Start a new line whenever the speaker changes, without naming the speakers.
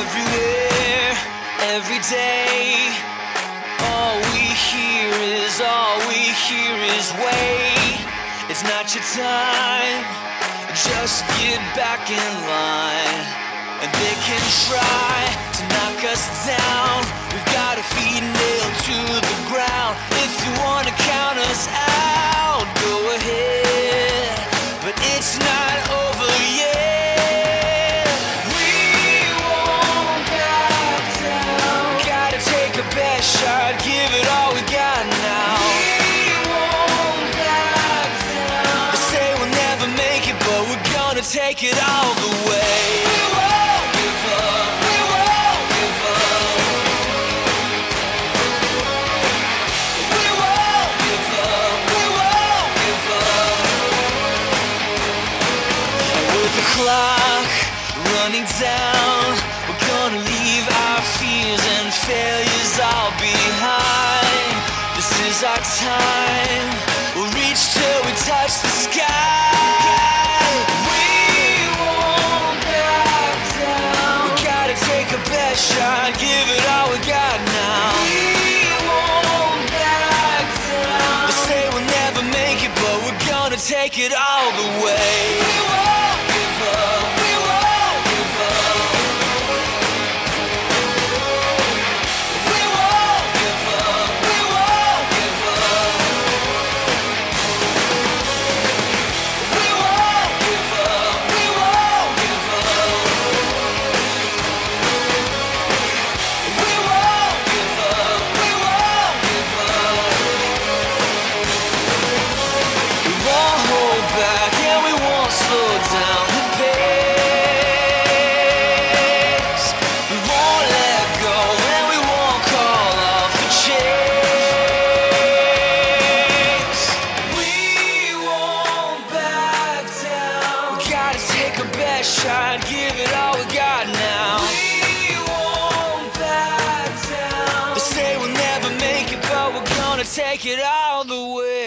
everywhere, every day. All we hear is, all we hear is wait. It's not your time, just get back in line. And they can try to knock us down. Take it all the way. We won't give up. We won't give up. We won't give up. We won't give up. With the clock running down, we're gonna leave our fears and failures all behind. This is our time. We'll reach till we touch the sky. It all we got now. We won't back down. They say we'll never make it, but we're gonna take it all the way. Shot, give it all we got now. We won't back down. They say we'll never make it, but we're gonna take it all the way.